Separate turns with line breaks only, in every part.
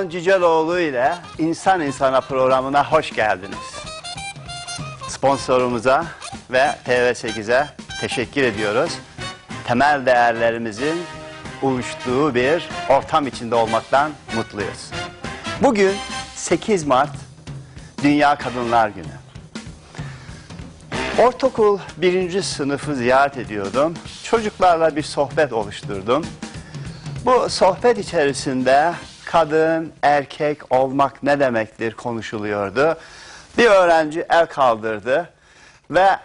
Doğan Cüceloğlu ile İnsan İnsana programına hoş geldiniz. Sponsorumuza ve TV8'e teşekkür ediyoruz. Temel değerlerimizin uyuştuğu bir ortam içinde olmaktan mutluyuz. Bugün 8 Mart Dünya Kadınlar Günü. Ortaokul birinci sınıfı ziyaret ediyordum. Çocuklarla bir sohbet oluşturdum. Bu sohbet içerisinde kadın, erkek olmak ne demektir konuşuluyordu. Bir öğrenci el kaldırdı ve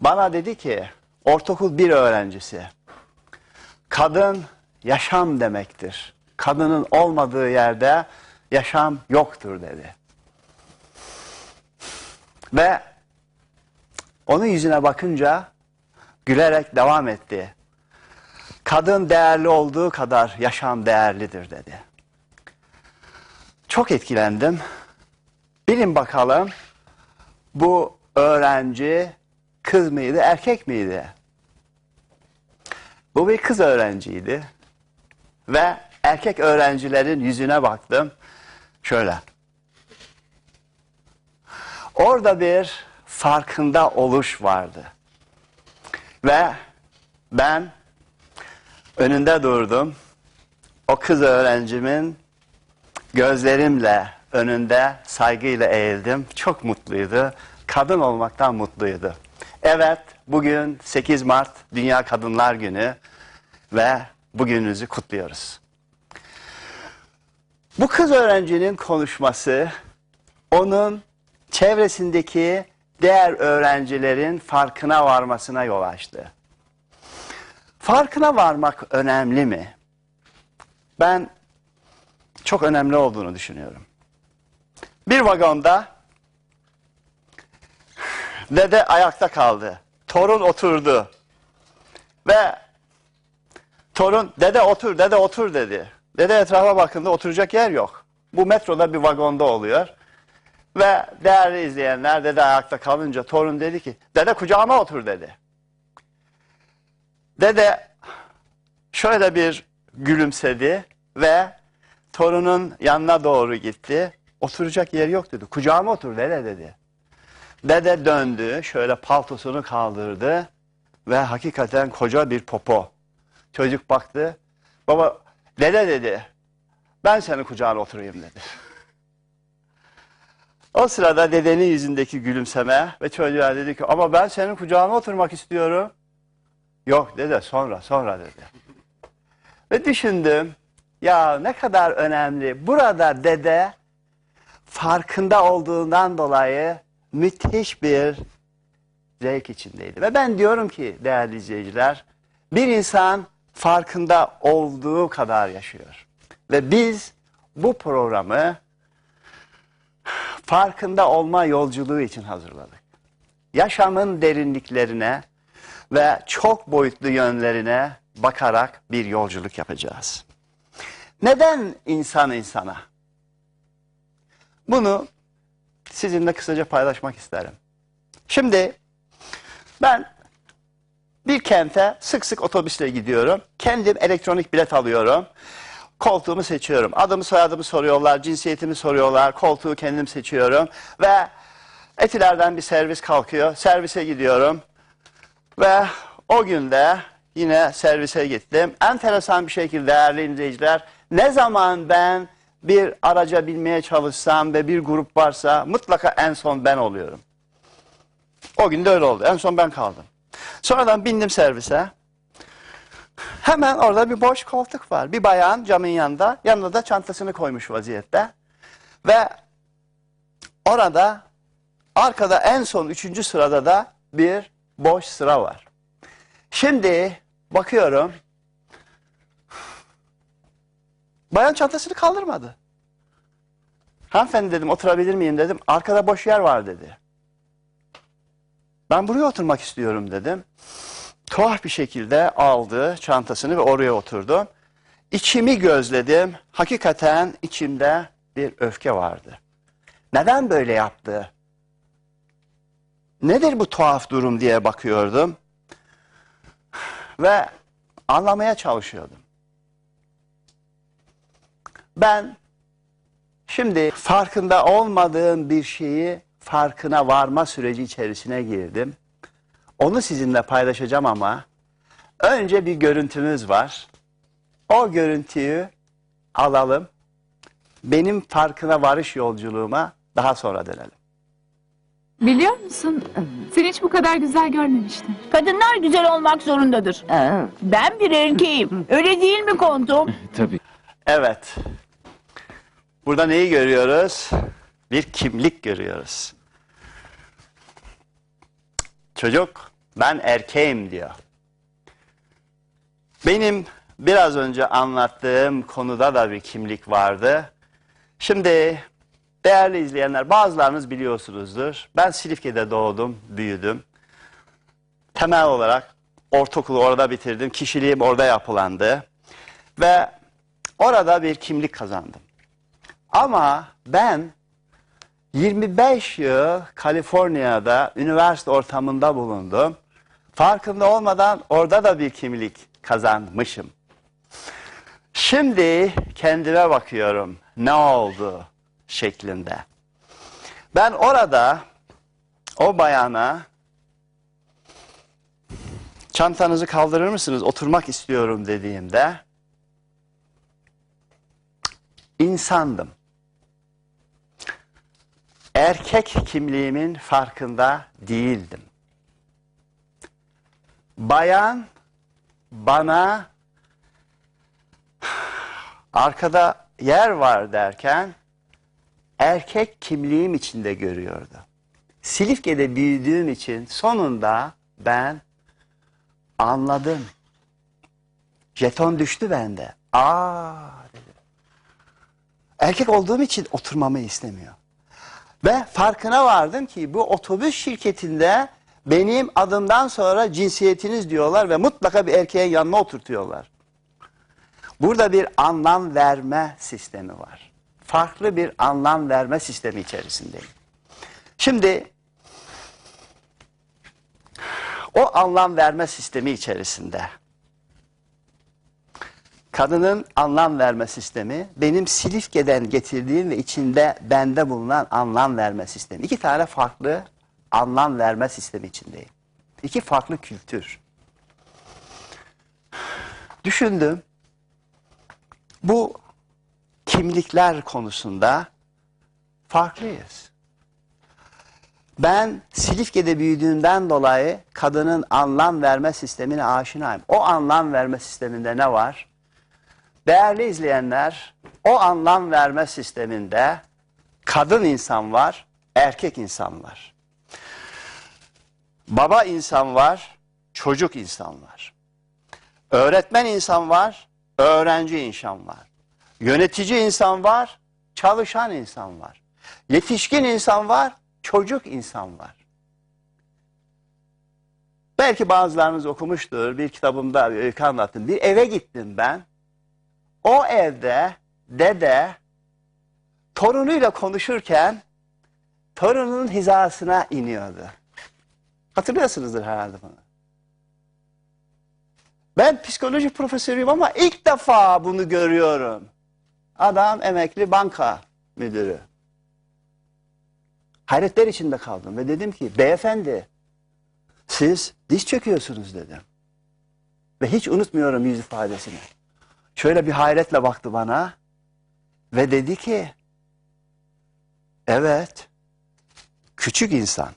bana dedi ki, ortaokul bir öğrencisi, kadın yaşam demektir. Kadının olmadığı yerde yaşam yoktur dedi. Ve onun yüzüne bakınca gülerek devam etti. Kadın değerli olduğu kadar yaşam değerlidir dedi. Çok etkilendim. Bilin bakalım bu öğrenci kız mıydı, erkek miydi? Bu bir kız öğrenciydi. Ve erkek öğrencilerin yüzüne baktım. Şöyle. Orada bir farkında oluş vardı. Ve ben önünde durdum. O kız öğrencimin gözlerimle önünde saygıyla eğildim. Çok mutluydu. Kadın olmaktan mutluydu. Evet, bugün 8 Mart Dünya Kadınlar Günü ve bugününüzü kutluyoruz. Bu kız öğrencinin konuşması onun çevresindeki diğer öğrencilerin farkına varmasına yol açtı. Farkına varmak önemli mi? Ben çok önemli olduğunu düşünüyorum. Bir vagonda dede ayakta kaldı. Torun oturdu. Ve torun dede otur, dede otur dedi. Dede etrafa bakındı oturacak yer yok. Bu metroda bir vagonda oluyor. Ve değerli izleyenler dede ayakta kalınca torun dedi ki dede kucağıma otur dedi. Dede şöyle bir gülümsedi ve torunun yanına doğru gitti. Oturacak yer yok dedi. Kucağıma otur dede dedi. Dede döndü şöyle paltosunu kaldırdı ve hakikaten koca bir popo. Çocuk baktı. Baba dede dedi ben senin kucağına oturayım dedi. O sırada dedenin yüzündeki gülümseme ve çocuğa dedi ki ama ben senin kucağına oturmak istiyorum. Yok dede sonra sonra dedi. Ve düşündüm ya ne kadar önemli. Burada dede farkında olduğundan dolayı müthiş bir zevk içindeydi. Ve ben diyorum ki değerli izleyiciler bir insan farkında olduğu kadar yaşıyor. Ve biz bu programı farkında olma yolculuğu için hazırladık. Yaşamın derinliklerine ve çok boyutlu yönlerine bakarak bir yolculuk yapacağız. Neden insan insana? Bunu sizinle kısaca paylaşmak isterim. Şimdi ben bir kente sık sık otobüsle gidiyorum. Kendim elektronik bilet alıyorum. Koltuğumu seçiyorum. Adımı soyadımı soruyorlar, cinsiyetimi soruyorlar. Koltuğu kendim seçiyorum. Ve Etiler'den bir servis kalkıyor. Servise gidiyorum. Ve o günde yine servise gittim. Enteresan bir şekilde değerli izleyiciler ne zaman ben bir araca binmeye çalışsam ve bir grup varsa mutlaka en son ben oluyorum. O gün de öyle oldu. En son ben kaldım. Sonradan bindim servise. Hemen orada bir boş koltuk var. Bir bayan camın yanında. Yanına da çantasını koymuş vaziyette. Ve orada arkada en son üçüncü sırada da bir boş sıra var. Şimdi bakıyorum. Bayan çantasını kaldırmadı. Hanımefendi dedim oturabilir miyim dedim. Arkada boş yer var dedi. Ben buraya oturmak istiyorum dedim. Tuhaf bir şekilde aldı çantasını ve oraya oturdu. İçimi gözledim. Hakikaten içimde bir öfke vardı. Neden böyle yaptı? Nedir bu tuhaf durum diye bakıyordum. Ve anlamaya çalışıyordum. Ben şimdi farkında olmadığım bir şeyi farkına varma süreci içerisine girdim. Onu sizinle paylaşacağım ama önce bir görüntümüz var. O görüntüyü alalım. Benim farkına varış yolculuğuma daha sonra dönelim.
Biliyor musun? Seni hiç bu kadar güzel görmemiştim.
Kadınlar güzel olmak zorundadır. Ben bir erkeğim. Öyle değil mi kontum?
Tabii.
Evet. Burada neyi görüyoruz? Bir kimlik görüyoruz. Çocuk ben erkeğim diyor. Benim biraz önce anlattığım konuda da bir kimlik vardı. Şimdi değerli izleyenler bazılarınız biliyorsunuzdur. Ben Silifke'de doğdum, büyüdüm. Temel olarak ortaokulu orada bitirdim. Kişiliğim orada yapılandı. Ve orada bir kimlik kazandım. Ama ben 25 yıl Kaliforniya'da üniversite ortamında bulundum. Farkında olmadan orada da bir kimlik kazanmışım. Şimdi kendime bakıyorum ne oldu şeklinde. Ben orada o bayana çantanızı kaldırır mısınız oturmak istiyorum dediğimde insandım. Erkek kimliğimin farkında değildim. Bayan bana arkada yer var derken erkek kimliğim içinde görüyordu. Silifke'de büyüdüğüm için sonunda ben anladım. Jeton düştü bende. Aa dedim. Erkek olduğum için oturmamı istemiyor. Ve farkına vardım ki bu otobüs şirketinde benim adımdan sonra cinsiyetiniz diyorlar ve mutlaka bir erkeğin yanına oturtuyorlar. Burada bir anlam verme sistemi var. Farklı bir anlam verme sistemi içerisindeyim. Şimdi o anlam verme sistemi içerisinde kadının anlam verme sistemi benim Silifke'den getirdiğim ve içinde bende bulunan anlam verme sistemi. İki tane farklı anlam verme sistemi içindeyim. İki farklı kültür. Düşündüm. Bu kimlikler konusunda farklıyız. Ben Silifke'de büyüdüğümden dolayı kadının anlam verme sistemine aşinayım. O anlam verme sisteminde ne var? Değerli izleyenler, o anlam verme sisteminde kadın insan var, erkek insan var. Baba insan var, çocuk insan var. Öğretmen insan var, öğrenci insan var. Yönetici insan var, çalışan insan var. Yetişkin insan var, çocuk insan var. Belki bazılarınız okumuştur. Bir kitabımda bir anlattım. Bir eve gittim ben. O evde dede torunuyla konuşurken torunun hizasına iniyordu. Hatırlıyorsunuzdur herhalde bunu. Ben psikoloji profesörüyüm ama ilk defa bunu görüyorum. Adam emekli banka müdürü. Hayretler içinde kaldım ve dedim ki beyefendi siz diş çöküyorsunuz dedim. Ve hiç unutmuyorum yüz ifadesini. Şöyle bir hayretle baktı bana ve dedi ki evet küçük insan.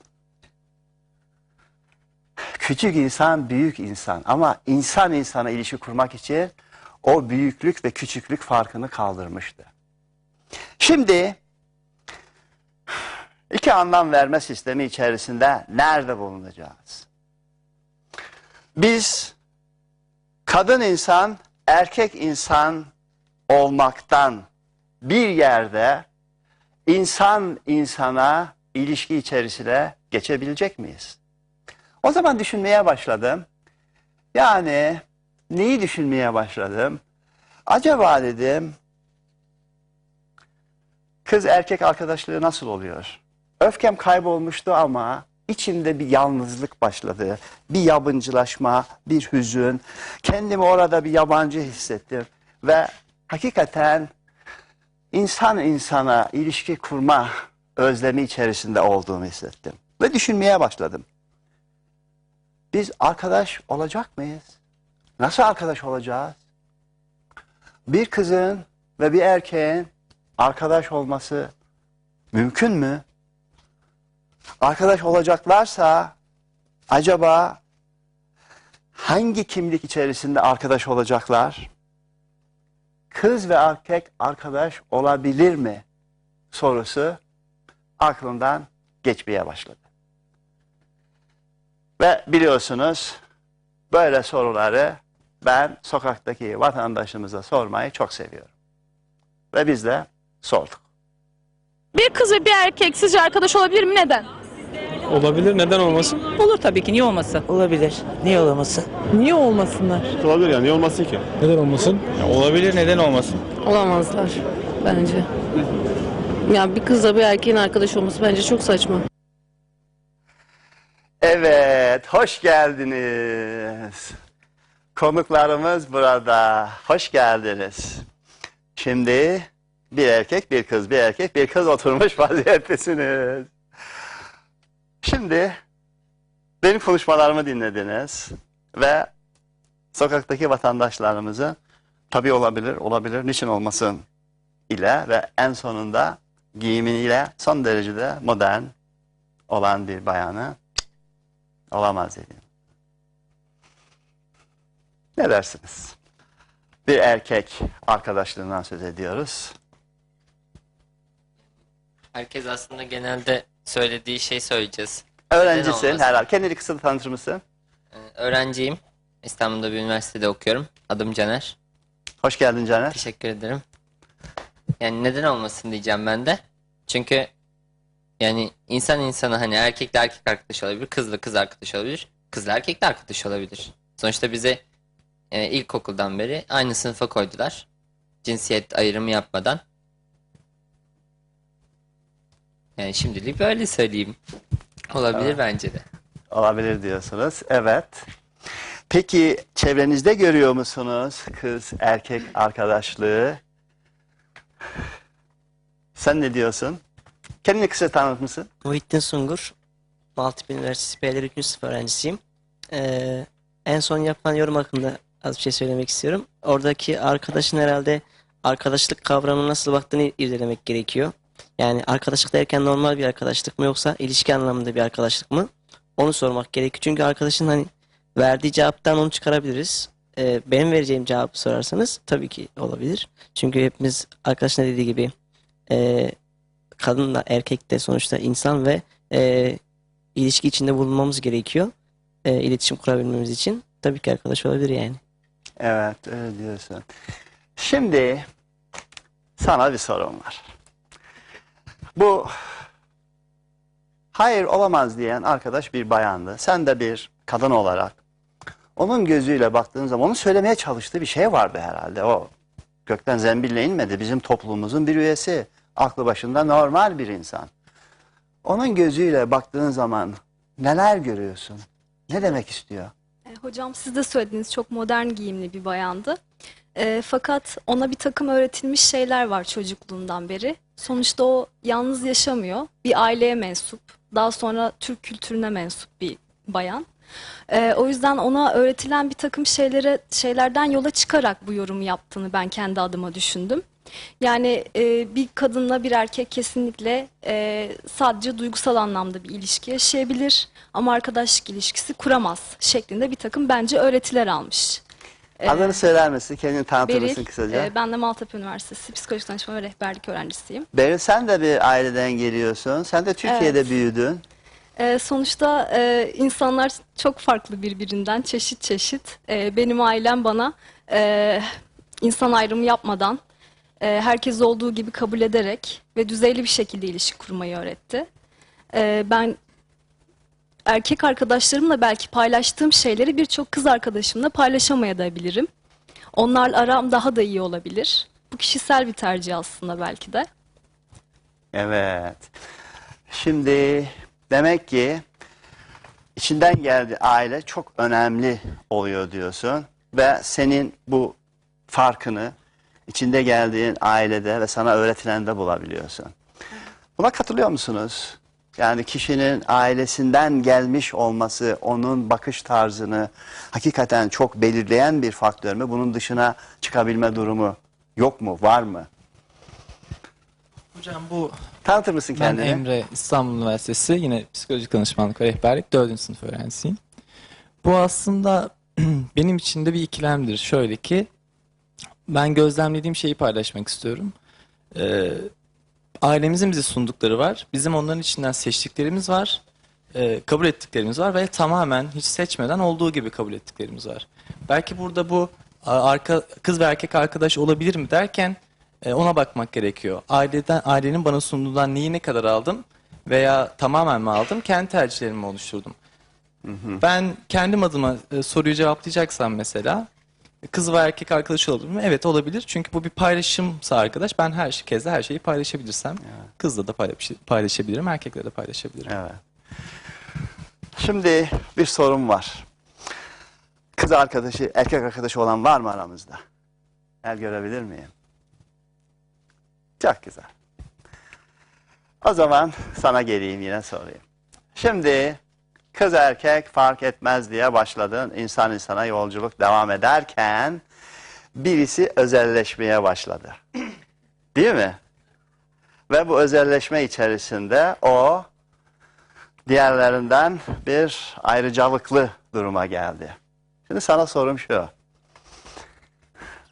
Küçük insan büyük insan ama insan insana ilişki kurmak için o büyüklük ve küçüklük farkını kaldırmıştı. Şimdi iki anlam verme sistemi içerisinde nerede bulunacağız? Biz kadın insan, erkek insan olmaktan bir yerde insan insana ilişki içerisine geçebilecek miyiz? O zaman düşünmeye başladım. Yani neyi düşünmeye başladım? Acaba dedim kız erkek arkadaşlığı nasıl oluyor? Öfkem kaybolmuştu ama içimde bir yalnızlık başladı. Bir yabancılaşma, bir hüzün. Kendimi orada bir yabancı hissettim. Ve hakikaten insan insana ilişki kurma özlemi içerisinde olduğumu hissettim. Ve düşünmeye başladım. Biz arkadaş olacak mıyız? Nasıl arkadaş olacağız? Bir kızın ve bir erkeğin arkadaş olması mümkün mü? Arkadaş olacaklarsa acaba hangi kimlik içerisinde arkadaş olacaklar? Kız ve erkek arkadaş olabilir mi? Sorusu aklımdan geçmeye başladı. Ve biliyorsunuz böyle soruları ben sokaktaki vatandaşımıza sormayı çok seviyorum. Ve biz de sorduk.
Bir kız ve bir erkek sizce arkadaş olabilir mi? Neden?
Olabilir neden olmasın?
Olur tabii ki niye olmasın?
Olabilir. Niye olamasın?
Niye olmasınlar?
Olabilir ya niye olmasın ki? Neden olmasın? olabilir neden olmasın?
Olamazlar bence. Ya bir kızla bir erkeğin arkadaş olması bence çok saçma.
Evet, hoş geldiniz. Konuklarımız burada. Hoş geldiniz. Şimdi bir erkek, bir kız, bir erkek, bir kız oturmuş vaziyettesiniz. Şimdi benim konuşmalarımı dinlediniz ve sokaktaki vatandaşlarımızın tabii olabilir, olabilir, niçin olmasın ile ve en sonunda giyimiyle son derecede modern olan bir bayanı Olamaz dedim. Ne dersiniz? Bir erkek arkadaşlığından söz ediyoruz.
Herkes aslında genelde söylediği şey söyleyeceğiz.
Öğrencisin herhalde. Kendini kısa tanıtır mısın?
Ee, Öğrenciyim. İstanbul'da bir üniversitede okuyorum. Adım Caner.
Hoş geldin Caner.
Teşekkür ederim. Yani neden olmasın diyeceğim ben de. Çünkü yani insan insana hani erkekle erkek arkadaş olabilir, kızla kız arkadaş olabilir, kızla erkekle arkadaş olabilir. Sonuçta bize e, ilkokuldan beri aynı sınıfa koydular. Cinsiyet ayrımı yapmadan. Yani şimdilik böyle söyleyeyim. Olabilir bence de.
Olabilir diyorsunuz. Evet. Peki çevrenizde görüyor musunuz kız erkek arkadaşlığı? Sen ne diyorsun? Kendini kısa tanıtır mısın?
Muhittin Sungur. Maltepe Üniversitesi Beyler 3. sınıf öğrencisiyim. Ee, en son yapılan yorum hakkında az bir şey söylemek istiyorum. Oradaki arkadaşın herhalde arkadaşlık kavramına nasıl baktığını irdelemek gerekiyor. Yani arkadaşlık derken normal bir arkadaşlık mı yoksa ilişki anlamında bir arkadaşlık mı? Onu sormak gerekiyor. Çünkü arkadaşın hani verdiği cevaptan onu çıkarabiliriz. Ee, benim vereceğim cevabı sorarsanız tabii ki olabilir. Çünkü hepimiz arkadaşın dediği gibi e, kadın da erkek de sonuçta insan ve e, ilişki içinde bulunmamız gerekiyor. E, iletişim kurabilmemiz için. Tabii ki arkadaş olabilir yani.
Evet, öyle diyorsun. Şimdi sana bir sorum var. Bu hayır olamaz diyen arkadaş bir bayandı. Sen de bir kadın olarak onun gözüyle baktığın zaman onun söylemeye çalıştığı bir şey vardı herhalde. O gökten zembille inmedi. Bizim toplumumuzun bir üyesi. Aklı başında normal bir insan. Onun gözüyle baktığın zaman neler görüyorsun? Ne demek istiyor?
E, Hocam siz de söylediğiniz çok modern giyimli bir bayandı. E, fakat ona bir takım öğretilmiş şeyler var çocukluğundan beri. Sonuçta o yalnız yaşamıyor. Bir aileye mensup. Daha sonra Türk kültürüne mensup bir bayan. E, o yüzden ona öğretilen bir takım şeylere şeylerden yola çıkarak bu yorumu yaptığını ben kendi adıma düşündüm. Yani e, bir kadınla bir erkek kesinlikle e, sadece duygusal anlamda bir ilişki yaşayabilir ama arkadaşlık ilişkisi kuramaz şeklinde bir takım bence öğretiler almış. E,
Adını söyler misin? Kendini tanıtır
Beril,
mısın kısaca?
e, ben de Maltepe Üniversitesi Psikoloji Danışma ve Rehberlik öğrencisiyim.
Beril sen de bir aileden geliyorsun. Sen de Türkiye'de
Evet.
büyüdün.
E, sonuçta e, insanlar çok farklı birbirinden, çeşit çeşit. E, benim ailem bana e, insan ayrımı yapmadan, e, herkes olduğu gibi kabul ederek ve düzeyli bir şekilde ilişki kurmayı öğretti. E, ben erkek arkadaşlarımla belki paylaştığım şeyleri birçok kız arkadaşımla paylaşamayabilirim. Onlarla aram daha da iyi olabilir. Bu kişisel bir tercih aslında belki de.
Evet. Şimdi demek ki içinden geldi aile çok önemli oluyor diyorsun ve senin bu farkını içinde geldiğin ailede ve sana öğretilende bulabiliyorsun. Buna katılıyor musunuz? Yani kişinin ailesinden gelmiş olması onun bakış tarzını hakikaten çok belirleyen bir faktör mü? Bunun dışına çıkabilme durumu yok mu? Var mı?
Hocam bu
Tanıtır mısın
ben
kendini?
Emre İstanbul Üniversitesi yine psikolojik danışmanlık ve rehberlik 4. sınıf öğrencisiyim. Bu aslında benim için de bir ikilemdir. Şöyle ki ben gözlemlediğim şeyi paylaşmak istiyorum. Ee, ailemizin bize sundukları var. Bizim onların içinden seçtiklerimiz var. Ee, kabul ettiklerimiz var ve tamamen hiç seçmeden olduğu gibi kabul ettiklerimiz var. Belki burada bu arka kız ve erkek arkadaş olabilir mi derken e, ona bakmak gerekiyor. Aileden ailenin bana sunduğundan neyi ne kadar aldım veya tamamen mi aldım? Kendi tercihlerimi oluşturdum. Ben kendim adıma e, soruyu cevaplayacaksam mesela kız ve erkek arkadaş olabilir mi? Evet olabilir. Çünkü bu bir paylaşımsa arkadaş ben her şey, kez her şeyi paylaşabilirsem kızla da paylaş- paylaşabilirim, erkekle de paylaşabilirim.
Evet. Şimdi bir sorum var. Kız arkadaşı, erkek arkadaşı olan var mı aramızda? El görebilir miyim? Çok güzel. O zaman sana geleyim yine sorayım. Şimdi kız erkek fark etmez diye başladın. İnsan insana yolculuk devam ederken birisi özelleşmeye başladı. Değil mi? Ve bu özelleşme içerisinde o diğerlerinden bir ayrıcalıklı duruma geldi. Şimdi sana sorum şu.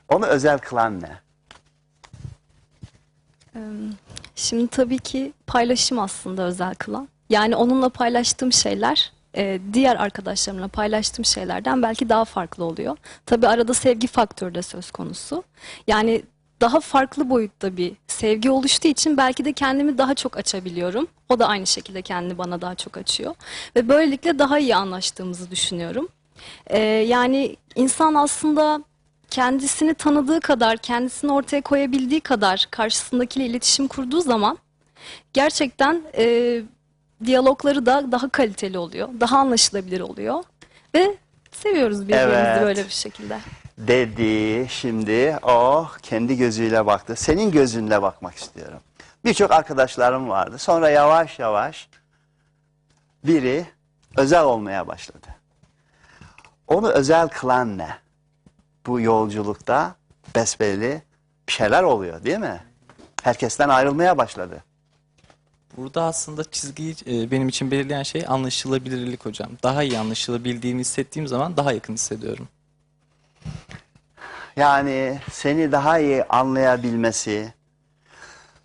Onu özel kılan ne?
Şimdi tabii ki paylaşım aslında özel kılan. Yani onunla paylaştığım şeyler e, diğer arkadaşlarımla paylaştığım şeylerden belki daha farklı oluyor. Tabii arada sevgi faktörü de söz konusu. Yani daha farklı boyutta bir sevgi oluştuğu için belki de kendimi daha çok açabiliyorum. O da aynı şekilde kendini bana daha çok açıyor. Ve böylelikle daha iyi anlaştığımızı düşünüyorum. E, yani insan aslında kendisini tanıdığı kadar, kendisini ortaya koyabildiği kadar karşısındakiyle iletişim kurduğu zaman gerçekten e, diyalogları da daha kaliteli oluyor, daha anlaşılabilir oluyor ve seviyoruz birbirimizi
Evet.
böyle bir şekilde.
Dedi şimdi o kendi gözüyle baktı. Senin gözünle bakmak istiyorum. Birçok arkadaşlarım vardı. Sonra yavaş yavaş biri özel olmaya başladı. Onu özel kılan ne? Bu yolculukta besbelli bir şeyler oluyor değil mi? Herkesten ayrılmaya başladı.
Burada aslında çizgiyi e, benim için belirleyen şey anlaşılabilirlik hocam. Daha iyi anlaşılabildiğimi hissettiğim zaman daha yakın hissediyorum.
Yani seni daha iyi anlayabilmesi,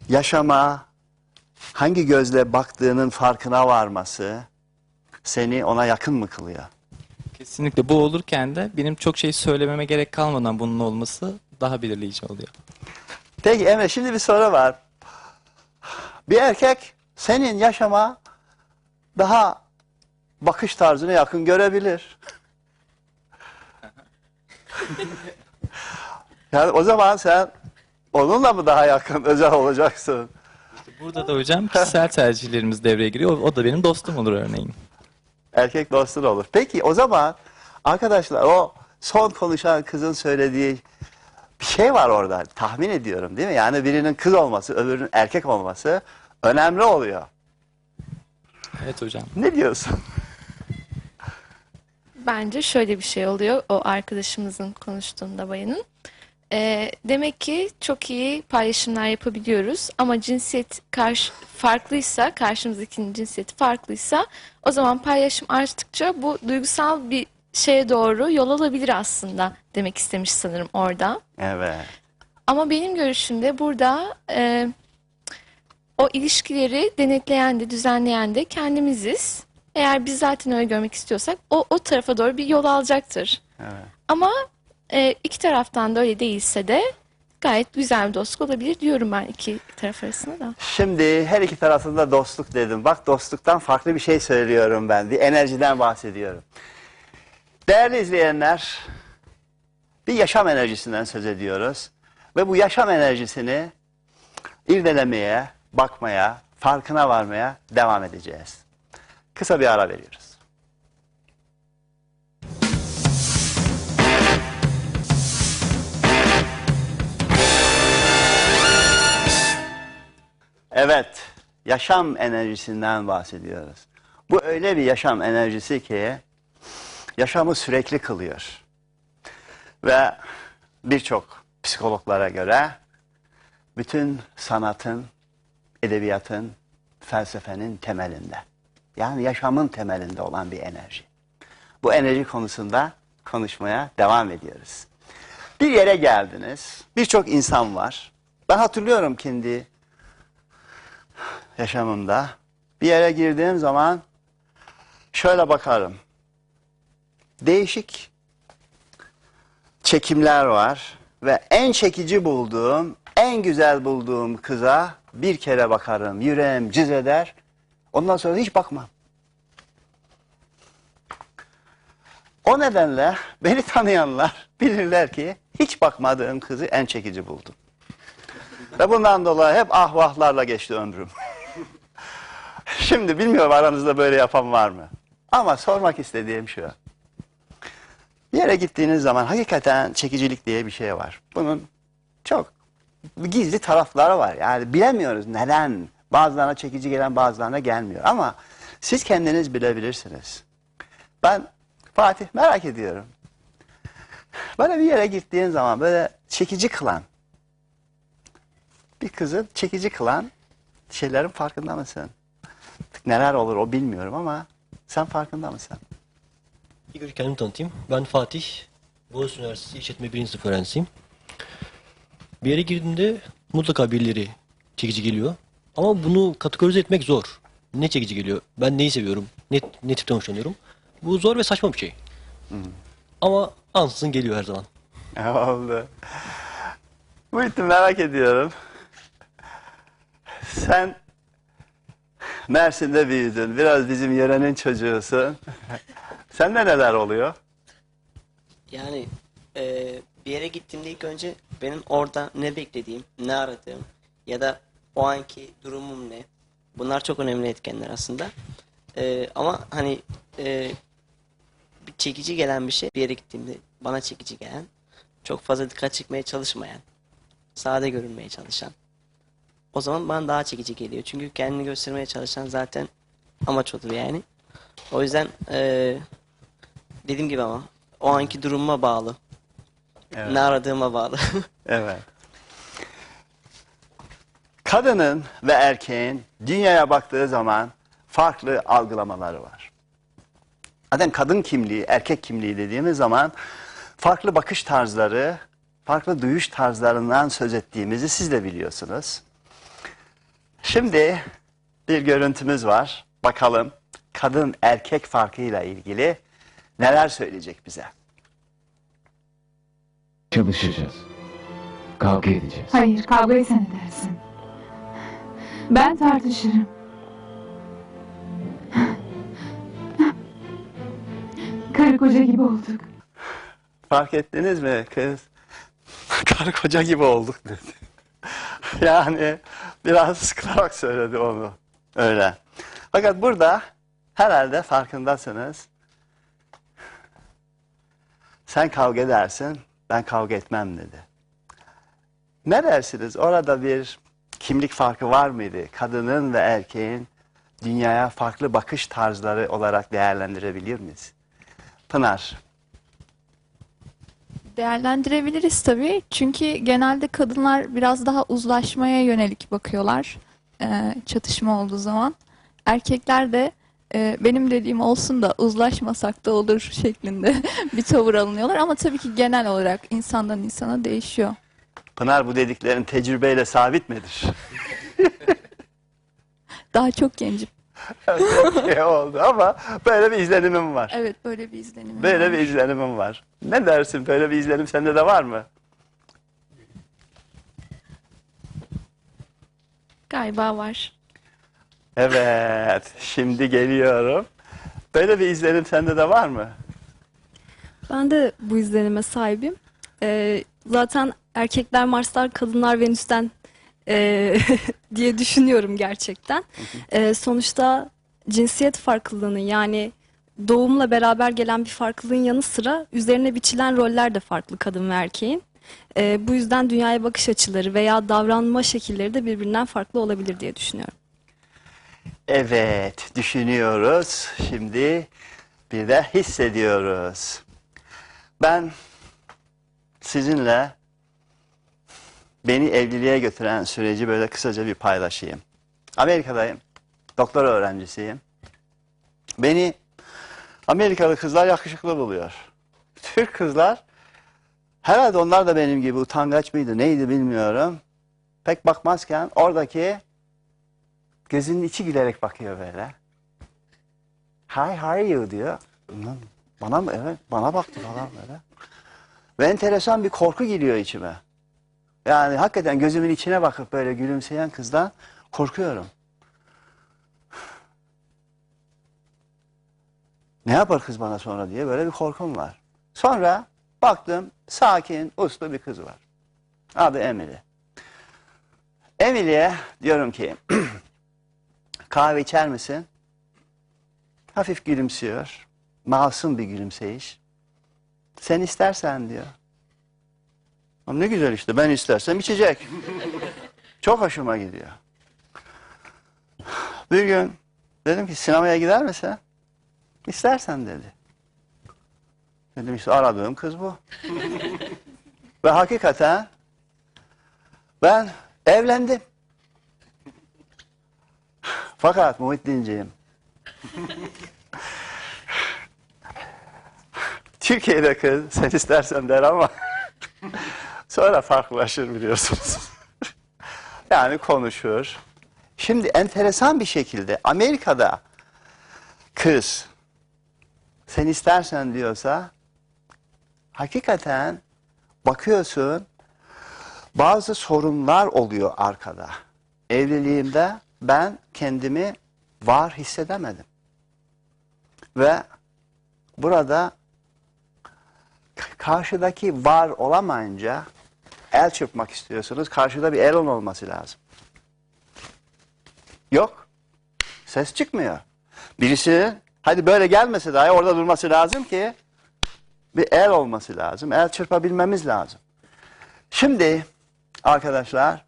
yaşama hangi gözle baktığının farkına varması seni ona yakın mı kılıyor?
Kesinlikle bu olurken de benim çok şey söylememe gerek kalmadan bunun olması daha belirleyici oluyor.
Peki Emre şimdi bir soru var. Bir erkek senin yaşama daha bakış tarzına yakın görebilir. yani o zaman sen onunla mı daha yakın özel olacaksın?
Burada da hocam kişisel tercihlerimiz devreye giriyor. O, o da benim dostum olur örneğin.
Erkek dostun olur. Peki o zaman arkadaşlar o son konuşan kızın söylediği bir şey var orada. Tahmin ediyorum değil mi? Yani birinin kız olması, öbürünün erkek olması önemli oluyor.
Evet hocam.
Ne diyorsun?
Bence şöyle bir şey oluyor o arkadaşımızın konuştuğunda bayanın. Ee, demek ki çok iyi paylaşımlar yapabiliyoruz ama cinsiyet karşı farklıysa, karşımızdakinin cinsiyeti farklıysa o zaman paylaşım arttıkça bu duygusal bir şeye doğru yol alabilir aslında demek istemiş sanırım orada.
Evet.
Ama benim görüşümde burada e, o ilişkileri denetleyen de düzenleyen de kendimiziz. Eğer biz zaten öyle görmek istiyorsak o, o tarafa doğru bir yol alacaktır.
Evet.
Ama e, iki taraftan da öyle değilse de gayet güzel bir dostluk olabilir diyorum ben iki taraf arasında da.
Şimdi her iki tarafında dostluk dedim. Bak dostluktan farklı bir şey söylüyorum ben. Bir enerjiden bahsediyorum. Değerli izleyenler, bir yaşam enerjisinden söz ediyoruz. Ve bu yaşam enerjisini irdelemeye, bakmaya, farkına varmaya devam edeceğiz. Kısa bir ara veriyoruz. Evet, yaşam enerjisinden bahsediyoruz. Bu öyle bir yaşam enerjisi ki yaşamı sürekli kılıyor. Ve birçok psikologlara göre bütün sanatın edebiyatın, felsefenin temelinde. Yani yaşamın temelinde olan bir enerji. Bu enerji konusunda konuşmaya devam ediyoruz. Bir yere geldiniz. Birçok insan var. Ben hatırlıyorum kendi yaşamımda. Bir yere girdiğim zaman şöyle bakarım. Değişik çekimler var ve en çekici bulduğum, en güzel bulduğum kıza bir kere bakarım. Yüreğim cız eder. Ondan sonra hiç bakmam. O nedenle beni tanıyanlar bilirler ki hiç bakmadığım kızı en çekici buldum. Ve bundan dolayı hep ahvahlarla geçti ömrüm. Şimdi bilmiyorum aranızda böyle yapan var mı? Ama sormak istediğim şu. Bir yere gittiğiniz zaman hakikaten çekicilik diye bir şey var. Bunun çok gizli tarafları var. Yani bilemiyoruz neden. Bazılarına çekici gelen bazılarına gelmiyor. Ama siz kendiniz bilebilirsiniz. Ben Fatih merak ediyorum. Böyle bir yere gittiğin zaman böyle çekici kılan, bir kızı çekici kılan şeylerin farkında mısın? Neler olur o bilmiyorum ama sen farkında mısın?
İlk önce kendimi tanıtayım. Ben Fatih. Boğaziçi Üniversitesi İşletme 1. sınıf öğrencisiyim. Bir yere girdiğimde mutlaka birileri çekici geliyor. Ama bunu kategorize etmek zor. Ne çekici geliyor? Ben neyi seviyorum? Ne, ne tipten hoşlanıyorum? Bu zor ve saçma bir şey. Ama ansızın geliyor her zaman.
Oldu. Muhittin merak ediyorum. Sen Mersin'de büyüdün. Biraz bizim yörenin çocuğusun. Sende neler oluyor?
Yani e, bir yere gittiğimde ilk önce benim orada ne beklediğim, ne aradığım ya da o anki durumum ne. Bunlar çok önemli etkenler aslında. E, ama hani e, çekici gelen bir şey bir yere gittiğimde bana çekici gelen, çok fazla dikkat çekmeye çalışmayan, sade görünmeye çalışan. O zaman bana daha çekici geliyor. Çünkü kendini göstermeye çalışan zaten amaç odur yani. O yüzden e, dediğim gibi ama o anki durumuma bağlı.
Evet.
Ne aradığıma bağlı.
Evet. Kadının ve erkeğin dünyaya baktığı zaman farklı algılamaları var. Zaten kadın kimliği, erkek kimliği dediğimiz zaman farklı bakış tarzları, farklı duyuş tarzlarından söz ettiğimizi siz de biliyorsunuz. Şimdi bir görüntümüz var. Bakalım kadın erkek farkıyla ilgili neler söyleyecek bize.
Çalışacağız. Kavga edeceğiz.
Hayır, kavgayı sen edersin. Ben tartışırım. Karı koca gibi olduk.
Fark ettiniz mi kız? Karı koca gibi olduk dedi. yani biraz sıkılarak söyledi onu. Öyle. Fakat burada herhalde farkındasınız. Sen kavga edersin, ben kavga etmem dedi. Ne dersiniz? Orada bir kimlik farkı var mıydı? Kadının ve erkeğin dünyaya farklı bakış tarzları olarak değerlendirebilir miyiz? Pınar.
Değerlendirebiliriz tabii. Çünkü genelde kadınlar biraz daha uzlaşmaya yönelik bakıyorlar çatışma olduğu zaman. Erkekler de e, benim dediğim olsun da uzlaşmasak da olur şeklinde bir tavır alınıyorlar. Ama tabii ki genel olarak insandan insana değişiyor.
Pınar bu dediklerin tecrübeyle sabit midir?
Daha çok gencim.
Şey oldu ama böyle bir izlenimim var.
Evet böyle bir izlenim.
Böyle
var.
bir izlenimim var. Ne dersin? Böyle bir izlenim sende de var mı?
Galiba var.
Evet. Şimdi geliyorum. Böyle bir izlenim sende de var mı?
Ben de bu izlenime sahibim. Ee, zaten erkekler Mars'tan, kadınlar Venüs'ten ee, diye düşünüyorum gerçekten. Ee, sonuçta cinsiyet farklılığının yani doğumla beraber gelen bir farklılığın yanı sıra üzerine biçilen roller de farklı kadın ve erkeğin. E, bu yüzden dünyaya bakış açıları veya davranma şekilleri de birbirinden farklı olabilir diye düşünüyorum.
Evet, düşünüyoruz. Şimdi bir de hissediyoruz. Ben sizinle beni evliliğe götüren süreci böyle kısaca bir paylaşayım. Amerika'dayım. Doktora öğrencisiyim. Beni Amerikalı kızlar yakışıklı buluyor. Türk kızlar herhalde onlar da benim gibi utangaç mıydı neydi bilmiyorum. Pek bakmazken oradaki gözünün içi gülerek bakıyor böyle. Hi, how are you diyor. Bana mı? Evet, bana baktı falan böyle. Ve enteresan bir korku geliyor içime. Yani hakikaten gözümün içine bakıp böyle gülümseyen kızdan korkuyorum. Ne yapar kız bana sonra diye böyle bir korkum var. Sonra baktım sakin, uslu bir kız var. Adı Emily. Emily'e diyorum ki kahve içer misin? Hafif gülümsüyor. Masum bir gülümseyiş. Sen istersen diyor. Ama ne güzel işte ben istersem içecek. Çok hoşuma gidiyor. Bir gün dedim ki sinemaya gider misin? İstersen dedi. Dedim işte aradığım kız bu. Ve hakikaten ben evlendim. Fakat Muhittinciğim Türkiye'de kız sen istersen der ama sonra farklılaşır biliyorsunuz. yani konuşur. Şimdi enteresan bir şekilde Amerika'da kız sen istersen diyorsa hakikaten bakıyorsun bazı sorunlar oluyor arkada. Evliliğimde ben kendimi var hissedemedim. Ve burada karşıdaki var olamayınca el çırpmak istiyorsunuz. Karşıda bir elon olması lazım. Yok. Ses çıkmıyor. Birisi hadi böyle gelmese dahi orada durması lazım ki bir el olması lazım. El çırpabilmemiz lazım. Şimdi arkadaşlar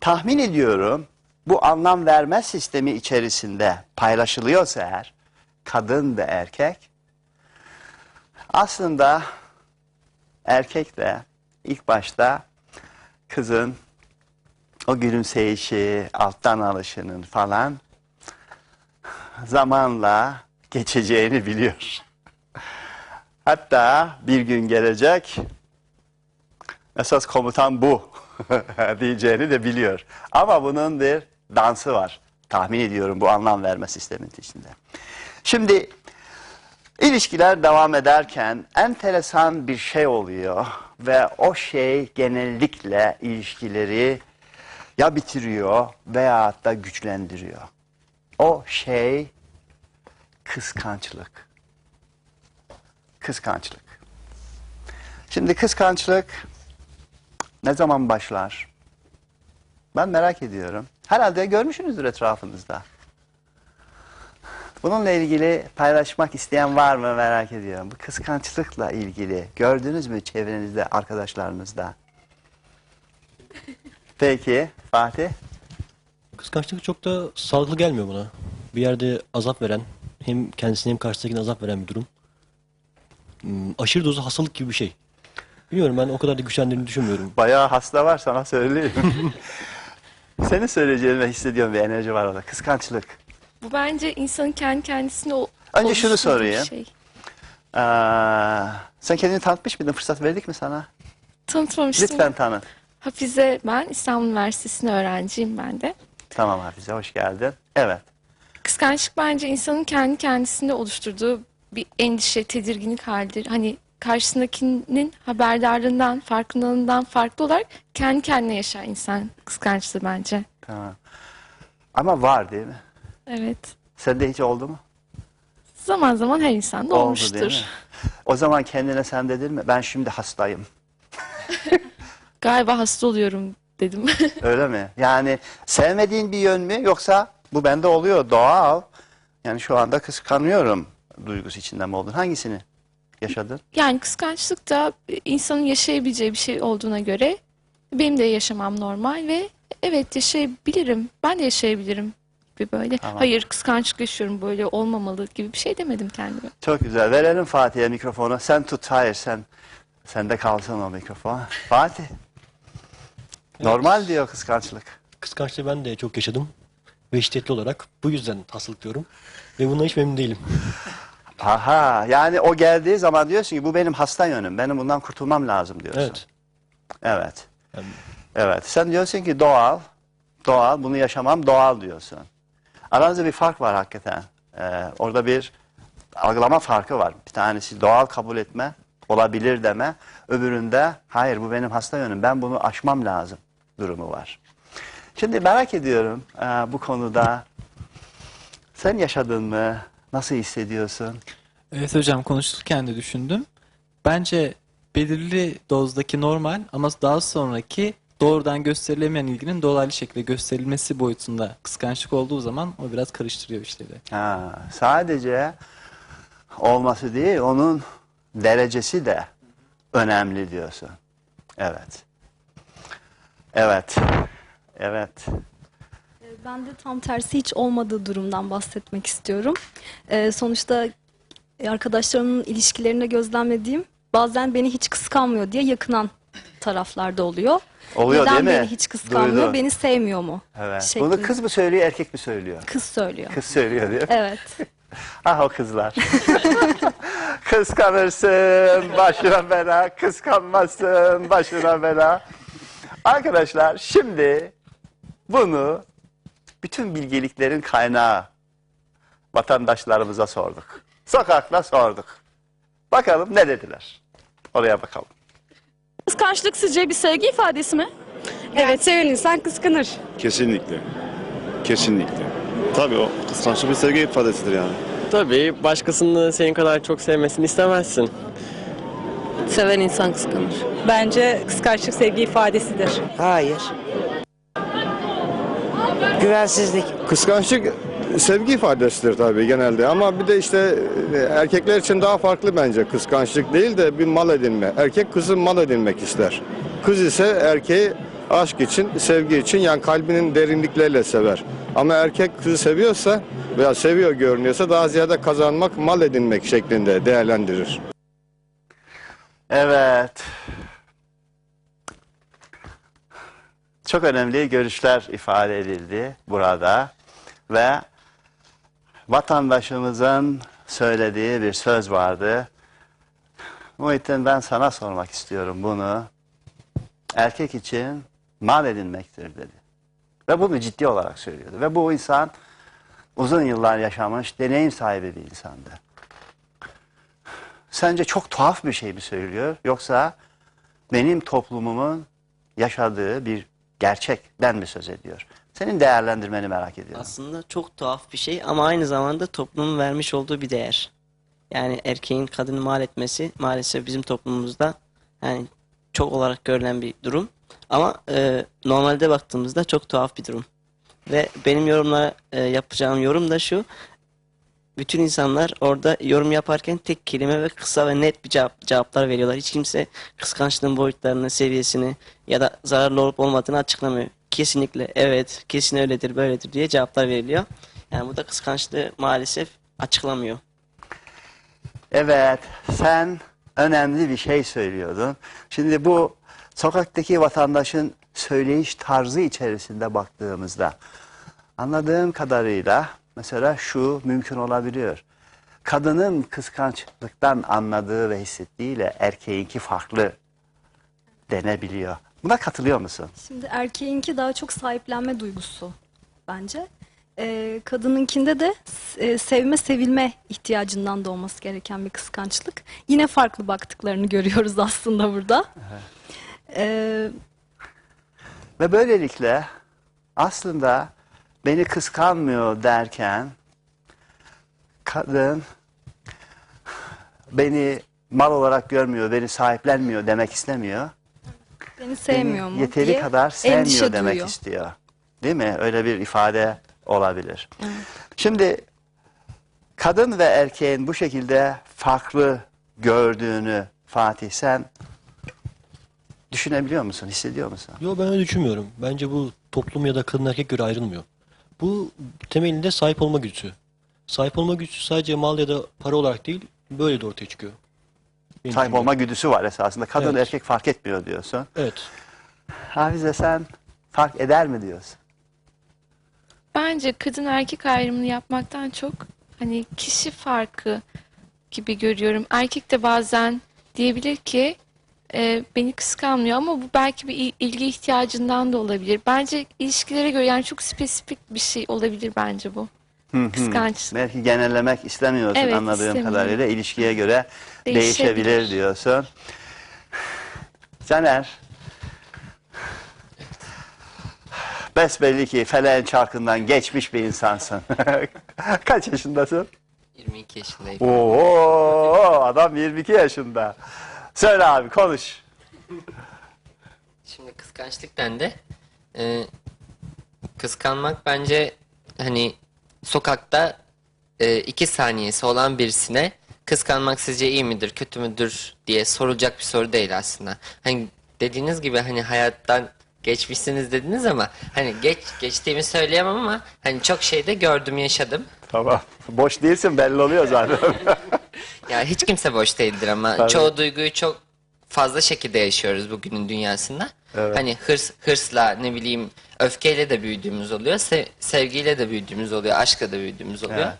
tahmin ediyorum bu anlam verme sistemi içerisinde paylaşılıyorsa eğer kadın ve erkek aslında erkek de ilk başta kızın o gülümseyişi, alttan alışının falan zamanla geçeceğini biliyor. Hatta bir gün gelecek esas komutan bu diyeceğini de biliyor. Ama bunun bir dansı var. Tahmin ediyorum bu anlam verme sistemin içinde. Şimdi ilişkiler devam ederken enteresan bir şey oluyor ve o şey genellikle ilişkileri ya bitiriyor veya da güçlendiriyor. O şey kıskançlık. Kıskançlık. Şimdi kıskançlık ne zaman başlar? Ben merak ediyorum. Herhalde görmüşsünüzdür etrafınızda. Bununla ilgili paylaşmak isteyen var mı merak ediyorum. Bu kıskançlıkla ilgili gördünüz mü çevrenizde, arkadaşlarınızda? Peki Fatih?
Kıskançlık çok da sağlıklı gelmiyor buna. Bir yerde azap veren, hem kendisine hem karşısındakine azap veren bir durum. Hmm, aşırı dozu hastalık gibi bir şey. Bilmiyorum ben o kadar da güçlendiğini düşünmüyorum.
Bayağı hasta var sana söyleyeyim. Senin söyleyeceğin ve hissediyorum bir enerji var orada. Kıskançlık.
Bu bence insanın kendi kendisine o
Önce şunu
oluşturduğu bir
sorayım.
Şey.
Aa, sen kendini tanıtmış mıydın? Fırsat verdik mi sana?
Tanıtmamıştım.
Lütfen tanıt.
Hafize ben İstanbul Üniversitesi'nde öğrenciyim ben de.
Tamam Hafize hoş geldin. Evet.
Kıskançlık bence insanın kendi kendisinde oluşturduğu bir endişe, tedirginlik halidir. Hani karşısındakinin haberdarlığından, farkındalığından farklı olarak kendi kendine yaşar insan kıskançlığı bence.
Tamam. Ama var değil mi?
Evet.
Sende hiç oldu mu?
Zaman zaman her insanda
Oldu
olmuştur.
O zaman kendine sen dedin mi? Ben şimdi hastayım.
Galiba hasta oluyorum dedim.
Öyle mi? Yani sevmediğin bir yön mü yoksa bu bende oluyor doğal. Yani şu anda kıskanıyorum duygusu içinde mi oldun? Hangisini? Yaşadın?
Yani kıskançlık da e, insanın yaşayabileceği bir şey olduğuna göre benim de yaşamam normal ve evet yaşayabilirim. Ben de yaşayabilirim gibi böyle.
Tamam.
Hayır kıskançlık yaşıyorum böyle olmamalı gibi bir şey demedim kendime.
Çok güzel. Verelim Fatih'e mikrofonu. Sen tut. Hayır sen. Sende kalsın o mikrofon. Fatih. Normal diyor kıskançlık.
Kıskançlığı ben de çok yaşadım. Ve şiddetli olarak. Bu yüzden hastalık diyorum. Ve bundan hiç memnun değilim.
Aha. Yani o geldiği zaman diyorsun ki bu benim hasta yönüm. Benim bundan kurtulmam lazım diyorsun.
Evet.
Evet.
Yani
Evet. Sen diyorsun ki doğal. Doğal. Bunu yaşamam doğal diyorsun. Aranızda bir fark var hakikaten. Ee, orada bir algılama farkı var. Bir tanesi doğal kabul etme, olabilir deme. Öbüründe hayır bu benim hasta yönüm. Ben bunu aşmam lazım durumu var. Şimdi merak ediyorum e, bu konuda. Sen yaşadın mı? Nasıl hissediyorsun?
Evet hocam konuşurken de düşündüm. Bence belirli dozdaki normal ama daha sonraki doğrudan gösterilemeyen ilginin dolaylı şekilde gösterilmesi boyutunda kıskançlık olduğu zaman o biraz karıştırıyor işleri.
Ha, sadece olması değil, onun derecesi de önemli diyorsun. Evet. Evet. Evet.
Ben de tam tersi hiç olmadığı durumdan bahsetmek istiyorum. Ee, sonuçta arkadaşlarımın ilişkilerinde gözlemlediğim bazen beni hiç kıskanmıyor diye yakınan taraflarda oluyor.
Oluyor
Neden
değil mi?
beni hiç kıskanmıyor,
Duydum.
beni sevmiyor mu?
Evet.
şeklinde.
Bunu kız mı söylüyor, erkek mi söylüyor?
Kız söylüyor.
Kız söylüyor değil mi?
Evet.
Ah o kızlar. Kıskanırsın, başına bela. Kıskanmazsın, başına bela. Arkadaşlar şimdi bunu bütün bilgeliklerin kaynağı vatandaşlarımıza sorduk. Sokakta sorduk. Bakalım ne dediler? Oraya bakalım.
Kıskançlık sizce bir sevgi ifadesi mi? Evet, seven insan kıskanır.
Kesinlikle. Kesinlikle. Tabii o kıskançlık bir sevgi ifadesidir yani.
Tabii başkasının senin kadar çok sevmesini istemezsin.
Seven insan kıskanır.
Bence kıskançlık sevgi ifadesidir.
Hayır. Güvensizlik.
Kıskançlık sevgi ifadesidir tabii genelde ama bir de işte e, erkekler için daha farklı bence kıskançlık değil de bir mal edinme. Erkek kızı mal edinmek ister. Kız ise erkeği aşk için, sevgi için yani kalbinin derinlikleriyle sever. Ama erkek kızı seviyorsa veya seviyor görünüyorsa daha ziyade kazanmak, mal edinmek şeklinde değerlendirir.
Evet. Çok önemli görüşler ifade edildi burada ve vatandaşımızın söylediği bir söz vardı. Muhittin ben sana sormak istiyorum bunu. Erkek için mal edinmektir dedi. Ve bunu ciddi olarak söylüyordu. Ve bu insan uzun yıllar yaşamış, deneyim sahibi bir insandı. Sence çok tuhaf bir şey mi söylüyor? Yoksa benim toplumumun yaşadığı bir gerçekten mi söz ediyor? Senin değerlendirmeni merak ediyorum.
Aslında çok tuhaf bir şey ama aynı zamanda toplumun vermiş olduğu bir değer. Yani erkeğin kadını mal etmesi maalesef bizim toplumumuzda yani çok olarak görülen bir durum. Ama e, normalde baktığımızda çok tuhaf bir durum. Ve benim yorumlara e, yapacağım yorum da şu. Bütün insanlar orada yorum yaparken tek kelime ve kısa ve net bir cevap, cevaplar veriyorlar. Hiç kimse kıskançlığın boyutlarını, seviyesini ya da zararlı olup olmadığını açıklamıyor. Kesinlikle evet, kesin öyledir, böyledir diye cevaplar veriliyor. Yani bu da kıskançlığı maalesef açıklamıyor.
Evet, sen önemli bir şey söylüyordun. Şimdi bu sokaktaki vatandaşın söyleyiş tarzı içerisinde baktığımızda anladığım kadarıyla mesela şu mümkün olabiliyor. Kadının kıskançlıktan anladığı ve hissettiğiyle erkeğinki farklı denebiliyor. Buna katılıyor musun?
Şimdi erkeğinki daha çok sahiplenme duygusu bence. Ee, kadınınkinde de e, sevme sevilme ihtiyacından doğması gereken bir kıskançlık. Yine farklı baktıklarını görüyoruz aslında burada. Ee,
Ve böylelikle aslında beni kıskanmıyor derken kadın beni mal olarak görmüyor, beni sahiplenmiyor demek istemiyor.
beni sevmiyor
Beni
mu
Yeteri
diye
kadar sevmiyor demek
duyuyor.
istiyor. Değil mi? Öyle bir ifade olabilir. Şimdi kadın ve erkeğin bu şekilde farklı gördüğünü Fatih sen düşünebiliyor musun, hissediyor musun?
Yo ben öyle düşünmüyorum. Bence bu toplum ya da kadın erkek göre ayrılmıyor. Bu temelinde sahip olma gücü. Sahip olma gücü sadece mal ya da para olarak değil, böyle de ortaya çıkıyor. Benim
Sahip olma güdüsü var esasında. Kadın
Evet.
erkek fark etmiyor diyorsun.
Evet.
Hafize sen fark eder mi diyorsun?
Bence kadın erkek ayrımını yapmaktan çok hani kişi farkı gibi görüyorum. Erkek de bazen diyebilir ki e, beni kıskanmıyor ama bu belki bir il- ilgi ihtiyacından da olabilir. Bence ilişkilere göre yani çok spesifik bir şey olabilir bence bu.
Hı hı.
Kıskanç.
Belki genellemek istemiyorsun
Evet,
anladığım kadarıyla. ilişkiye göre
Değişebilir.
değişebilir diyorsun. Caner. Besbelli ki feleğin çarkından geçmiş bir insansın. Kaç yaşındasın?
22 yaşındayım.
Oo, adam 22 yaşında. Söyle abi konuş.
Şimdi kıskançlık dendi. Ee, kıskanmak bence hani sokakta e, iki saniyesi olan birisine kıskanmak sizce iyi midir, kötü müdür diye sorulacak bir soru değil aslında. Hani dediğiniz gibi hani hayattan geçmişsiniz dediniz ama hani geç geçtiğimi söyleyemem ama hani çok şeyde gördüm, yaşadım.
Tamam. Boş değilsin belli oluyor zaten.
Ya hiç kimse boş değildir ama
Tabii.
çoğu duyguyu çok fazla şekilde yaşıyoruz bugünün dünyasında.
Evet.
Hani hırs hırsla ne bileyim öfkeyle de büyüdüğümüz oluyor, se- sevgiyle de büyüdüğümüz oluyor, aşkla da büyüdüğümüz oluyor.
Evet.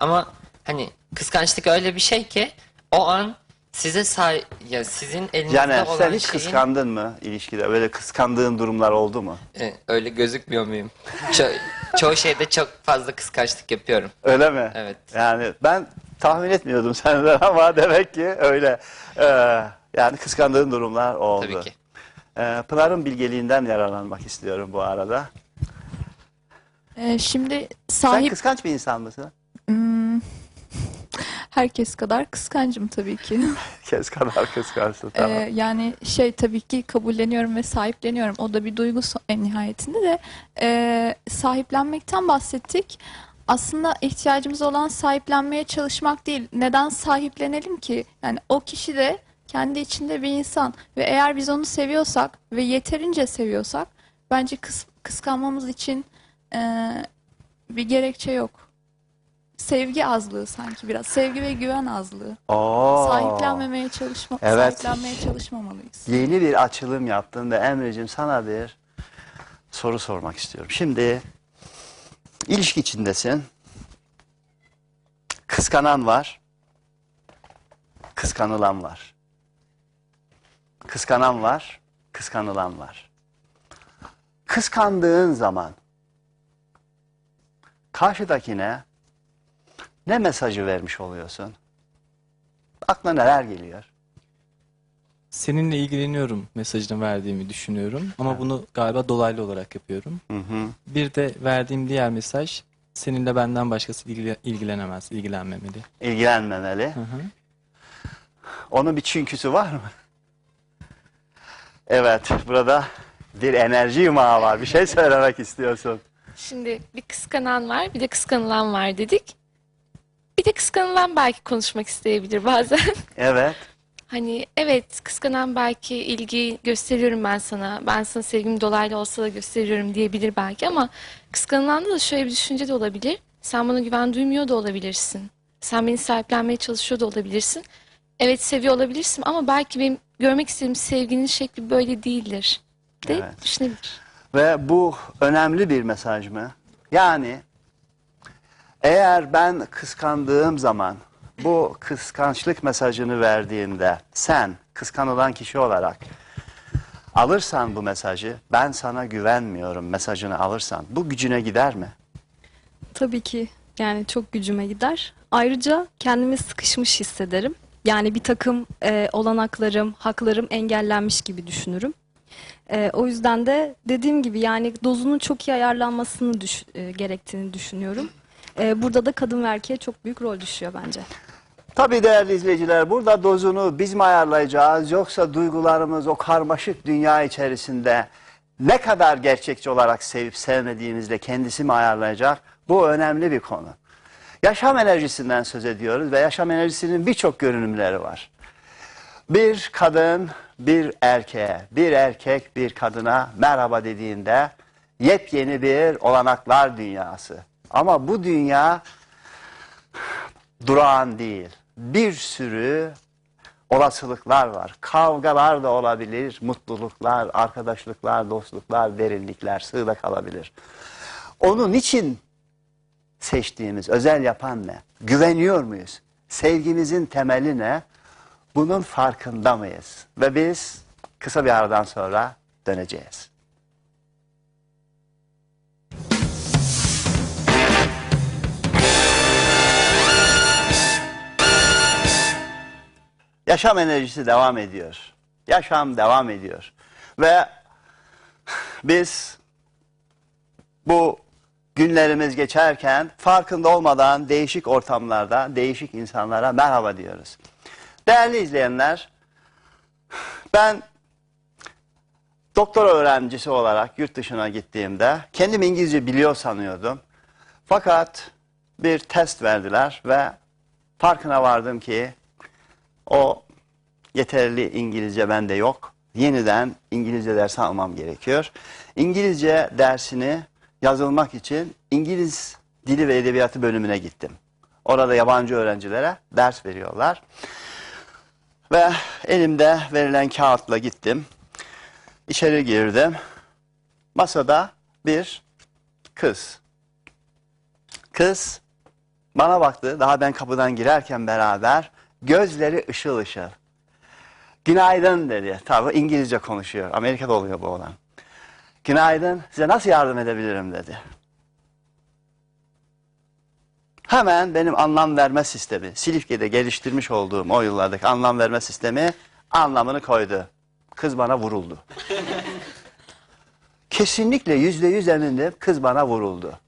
Ama hani kıskançlık öyle bir şey ki o an size say ya sizin elinizde
Caner
olan
sen hiç
şeyin
kıskandın mı ilişkide? Böyle kıskandığın durumlar oldu mu?
E, öyle gözükmüyor muyum? Ço- çoğu şeyde çok fazla kıskançlık yapıyorum.
Öyle mi?
Evet.
Yani ben tahmin etmiyordum senden ama demek ki öyle. Ee, yani kıskandığın durumlar oldu.
Tabii ki.
Ee, Pınar'ın bilgeliğinden yararlanmak istiyorum bu arada.
Ee, şimdi
Sen
sahip
kıskanç bir insan mısın?
Herkes kadar kıskancım tabii ki.
Kes kadar kıskançsın tamam.
Ee, yani şey tabii ki kabulleniyorum ve sahipleniyorum. O da bir duygu en nihayetinde de e, sahiplenmekten bahsettik. Aslında ihtiyacımız olan sahiplenmeye çalışmak değil. Neden sahiplenelim ki? Yani o kişi de kendi içinde bir insan ve eğer biz onu seviyorsak ve yeterince seviyorsak bence kıs- kıskanmamız için e, bir gerekçe yok. Sevgi azlığı sanki biraz. Sevgi ve güven azlığı.
Oo.
Sahiplenmemeye çalışma,
Evet.
sahiplenmeye çalışmamalıyız.
Yeni bir açılım yaptın ve Emre'cim sana bir soru sormak istiyorum. Şimdi ilişki içindesin. Kıskanan var. Kıskanılan var. Kıskanan var. Kıskanılan var. Kıskandığın zaman karşıdakine ne mesajı vermiş oluyorsun? Aklına neler geliyor?
Seninle ilgileniyorum mesajını verdiğimi düşünüyorum. Ama bunu galiba dolaylı olarak yapıyorum. Bir de verdiğim diğer mesaj seninle benden başkası ilgile- ilgilenemez, ilgilenmemeli.
İlgilenmemeli. Onun bir çünküsü var mı? Evet, burada bir enerji yumağı var. Bir şey söylemek istiyorsun.
Şimdi bir kıskanan var, bir de kıskanılan var dedik. Bir de kıskanılan belki konuşmak isteyebilir bazen.
Evet.
Hani evet kıskanan belki ilgi gösteriyorum ben sana. Ben sana sevgimi dolaylı olsa da gösteriyorum diyebilir belki ama kıskanılanda da şöyle bir düşünce de olabilir. Sen bana güven duymuyor da olabilirsin. Sen beni sahiplenmeye çalışıyor da olabilirsin. Evet seviyor olabilirsin ama belki benim görmek istediğim sevginin şekli böyle değildir. De
Evet.
düşünebilir.
Ve bu önemli bir mesaj mı? Yani eğer ben kıskandığım zaman bu kıskançlık mesajını verdiğimde sen kıskanılan kişi olarak alırsan bu mesajı ben sana güvenmiyorum mesajını alırsan bu gücüne gider mi?
Tabii ki yani çok gücüme gider. Ayrıca kendimi sıkışmış hissederim. Yani bir takım e, olanaklarım, haklarım engellenmiş gibi düşünürüm. E, o yüzden de dediğim gibi yani dozunun çok iyi ayarlanmasını düş- e, gerektiğini düşünüyorum. E, burada da kadın ve erkeğe çok büyük rol düşüyor bence.
Tabii değerli izleyiciler burada dozunu biz mi ayarlayacağız yoksa duygularımız o karmaşık dünya içerisinde ne kadar gerçekçi olarak sevip sevmediğimizde kendisi mi ayarlayacak? Bu önemli bir konu. Yaşam enerjisinden söz ediyoruz ve yaşam enerjisinin birçok görünümleri var. Bir kadın bir erkeğe, bir erkek bir kadına merhaba dediğinde yepyeni bir olanaklar dünyası. Ama bu dünya durağan değil. Bir sürü olasılıklar var. Kavgalar da olabilir, mutluluklar, arkadaşlıklar, dostluklar, derinlikler, sığda kalabilir. Onun için seçtiğimiz, özel yapan ne? Güveniyor muyuz? Sevgimizin temeli ne? Bunun farkında mıyız? Ve biz kısa bir aradan sonra döneceğiz. Yaşam enerjisi devam ediyor. Yaşam devam ediyor. Ve biz bu günlerimiz geçerken farkında olmadan değişik ortamlarda değişik insanlara merhaba diyoruz. Değerli izleyenler, ben doktora öğrencisi olarak yurt dışına gittiğimde kendim İngilizce biliyor sanıyordum. Fakat bir test verdiler ve farkına vardım ki o yeterli İngilizce bende yok. Yeniden İngilizce dersi almam gerekiyor. İngilizce dersini yazılmak için İngiliz Dili ve Edebiyatı bölümüne gittim. Orada yabancı öğrencilere ders veriyorlar. Ve elimde verilen kağıtla gittim. İçeri girdim. Masada bir kız. Kız bana baktı. Daha ben kapıdan girerken beraber gözleri ışıl ışıl. Günaydın dedi. Tabii İngilizce konuşuyor. Amerika'da oluyor bu olan. Günaydın. Size nasıl yardım edebilirim dedi. Hemen benim anlam verme sistemi, Silifke'de geliştirmiş olduğum o yıllardaki anlam verme sistemi anlamını koydu. Kız bana vuruldu. Kesinlikle yüzde yüz emindim kız bana vuruldu.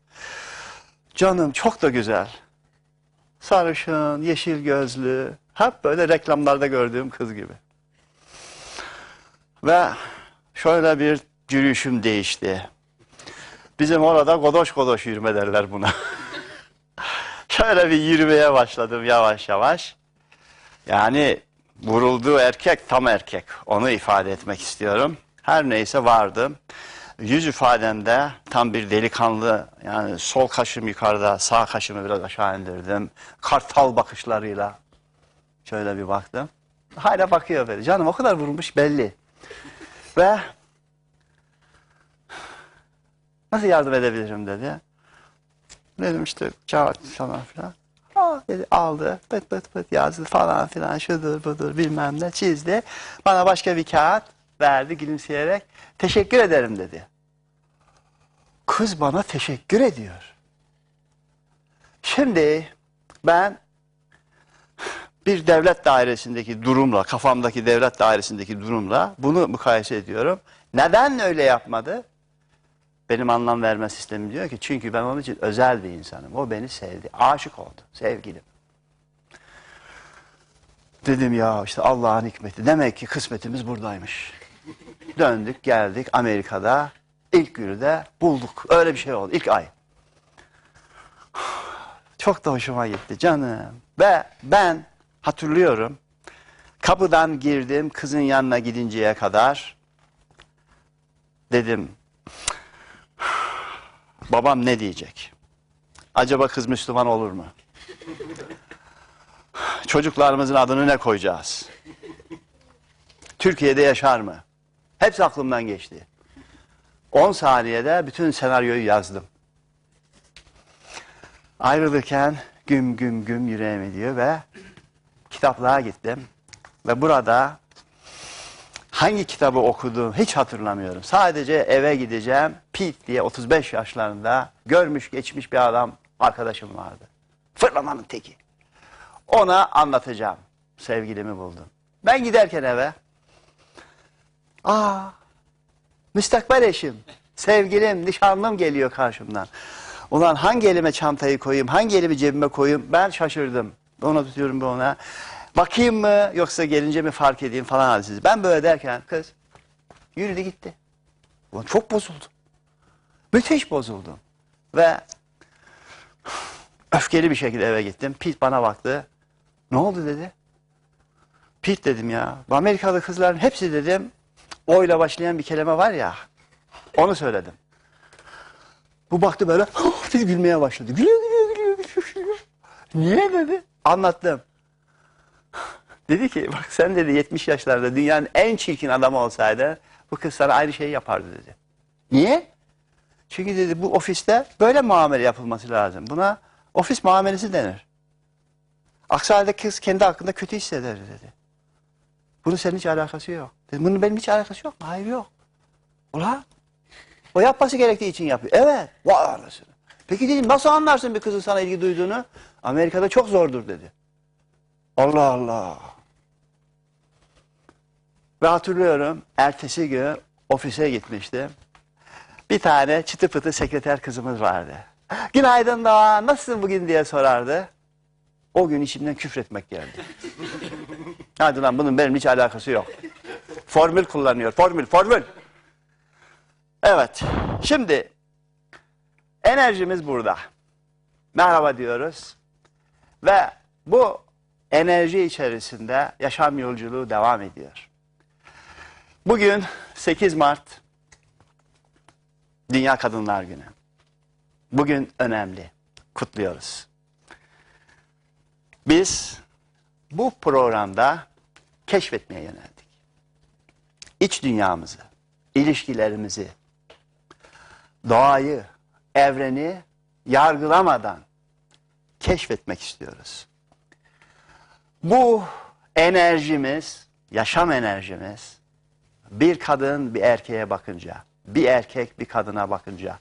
Canım çok da güzel. Sarışın, yeşil gözlü, hep böyle reklamlarda gördüğüm kız gibi. Ve şöyle bir yürüyüşüm değişti. Bizim orada godoş godoş yürüme derler buna. şöyle bir yürümeye başladım yavaş yavaş. Yani vurulduğu erkek tam erkek. Onu ifade etmek istiyorum. Her neyse vardım. Yüz ifademde tam bir delikanlı yani sol kaşım yukarıda sağ kaşımı biraz aşağı indirdim. Kartal bakışlarıyla şöyle bir baktım. Hala bakıyor böyle. Canım o kadar vurulmuş belli. Ve nasıl yardım edebilirim dedi. Dedim işte kağıt falan filan. Dedi, aldı pıt pıt pıt yazdı falan filan şudur budur bilmem ne çizdi. Bana başka bir kağıt verdi gülümseyerek. Teşekkür ederim dedi. Kız bana teşekkür ediyor. Şimdi ben bir devlet dairesindeki durumla, kafamdaki devlet dairesindeki durumla bunu mukayese ediyorum. Neden öyle yapmadı? Benim anlam verme sistemim diyor ki çünkü ben onun için özel bir insanım. O beni sevdi. Aşık oldu. Sevgilim. Dedim ya işte Allah'ın hikmeti. Demek ki kısmetimiz buradaymış. Döndük geldik Amerika'da ilk günü de bulduk. Öyle bir şey oldu. İlk ay. Çok da hoşuma gitti canım. Ve ben hatırlıyorum. Kapıdan girdim kızın yanına gidinceye kadar. Dedim babam ne diyecek? Acaba kız Müslüman olur mu? Çocuklarımızın adını ne koyacağız? Türkiye'de yaşar mı? Hepsi aklımdan geçti. 10 saniyede bütün senaryoyu yazdım. Ayrılırken güm güm güm yüreğime diyor ve kitaplığa gittim. Ve burada hangi kitabı okuduğum hiç hatırlamıyorum. Sadece eve gideceğim. Pete diye 35 yaşlarında görmüş geçmiş bir adam arkadaşım vardı. Fırlamanın teki. Ona anlatacağım. Sevgilimi buldum. Ben giderken eve aa müstakbel eşim, sevgilim, nişanlım geliyor karşımdan. Ulan hangi elime çantayı koyayım, hangi elimi cebime koyayım ben şaşırdım. Ona tutuyorum bir ona. Bakayım mı yoksa gelince mi fark edeyim falan halsiz. Ben böyle derken kız yürüdü gitti. Ulan çok bozuldum. Müthiş bozuldum. Ve Öfkeli bir şekilde eve gittim. Pete bana baktı. Ne oldu dedi. Pete dedim ya. Amerikalı kızların hepsi dedim. Oyla başlayan bir kelime var ya. Onu söyledim. Bu baktı böyle diye gülmeye başladı. Gülüyor. Niye dedi. Anlattım. Dedi ki bak sen dedi 70 yaşlarda dünyanın en çirkin adamı olsaydı bu kız sana aynı şeyi yapardı dedi. Niye? Çünkü dedi bu ofiste böyle muamele yapılması lazım. Buna ofis muamelesi denir. Aksi halde kız kendi hakkında kötü hisseder dedi. Bunun senin hiç alakası yok. Dedim, bunun benim hiç alakası yok mu? Hayır yok. Ulan o yapması gerektiği için yapıyor. Evet. Vay anasını. Peki dedim nasıl anlarsın bir kızın sana ilgi duyduğunu? Amerika'da çok zordur dedi. Allah Allah. Ve hatırlıyorum ertesi gün ofise gitmiştim. Bir tane çıtı pıtı sekreter kızımız vardı. Günaydın Doğan nasılsın bugün diye sorardı. O gün içimden küfretmek geldi. Hadi lan bunun benim hiç alakası yok. Formül kullanıyor. Formül, formül. Evet. Şimdi enerjimiz burada. Merhaba diyoruz. Ve bu enerji içerisinde yaşam yolculuğu devam ediyor. Bugün 8 Mart Dünya Kadınlar Günü. Bugün önemli. Kutluyoruz. Biz bu programda keşfetmeye yöneldik. İç dünyamızı, ilişkilerimizi, doğayı, evreni yargılamadan keşfetmek istiyoruz. Bu enerjimiz, yaşam enerjimiz bir kadın bir erkeğe bakınca, bir erkek bir kadına bakınca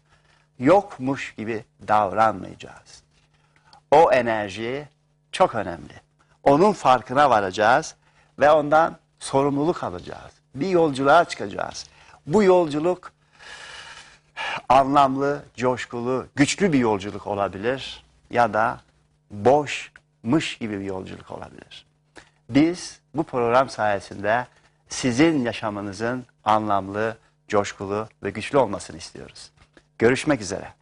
yokmuş gibi davranmayacağız. O enerji çok önemli. Onun farkına varacağız ve ondan sorumluluk alacağız. Bir yolculuğa çıkacağız. Bu yolculuk anlamlı, coşkulu, güçlü bir yolculuk olabilir ya da boşmuş gibi bir yolculuk olabilir. Biz bu program sayesinde sizin yaşamınızın anlamlı, coşkulu ve güçlü olmasını istiyoruz. Görüşmek üzere.